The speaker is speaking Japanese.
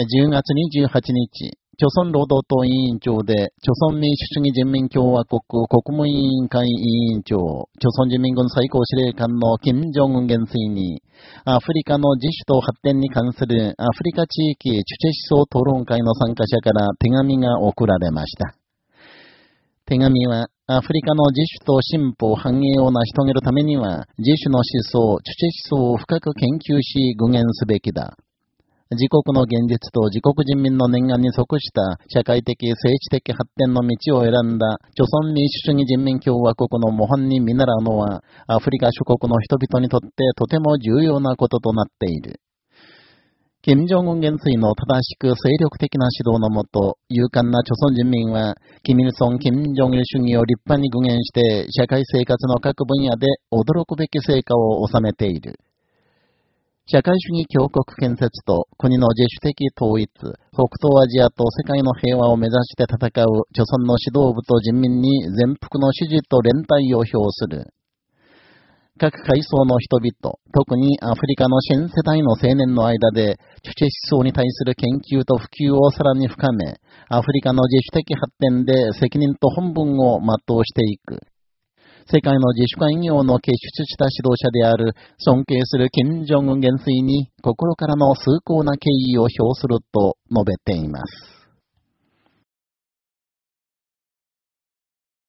10月28日、朝鮮労働党委員長で、朝鮮民主主義人民共和国国務委員会委員長、朝鮮人民軍最高司令官の金正恩元帥に、アフリカの自主と発展に関するアフリカ地域チュチェ思想討論会の参加者から手紙が送られました。手紙は、アフリカの自主と進歩、繁栄を成し遂げるためには、自主の思想、チュチェ思想を深く研究し、具現すべきだ。自国の現実と自国人民の念願に即した社会的、政治的発展の道を選んだ、朝鮮民主主義人民共和国の模範に見習うのは、アフリカ諸国の人々にとってとても重要なこととなっている。金正恩元帥の正しく精力的な指導のもと、勇敢な朝鮮人民は、キミルソン・金正日主義を立派に具現して、社会生活の各分野で驚くべき成果を収めている。社会主義強国建設と国の自主的統一、北東アジアと世界の平和を目指して戦う著存の指導部と人民に全幅の支持と連帯を表する。各階層の人々、特にアフリカの新世代の青年の間で、チュ思想に対する研究と普及をさらに深め、アフリカの自主的発展で責任と本分を全うしていく。世界の自主会業の傑出した指導者である尊敬する金正恩元帥に心からの崇高な敬意を表すると述べています。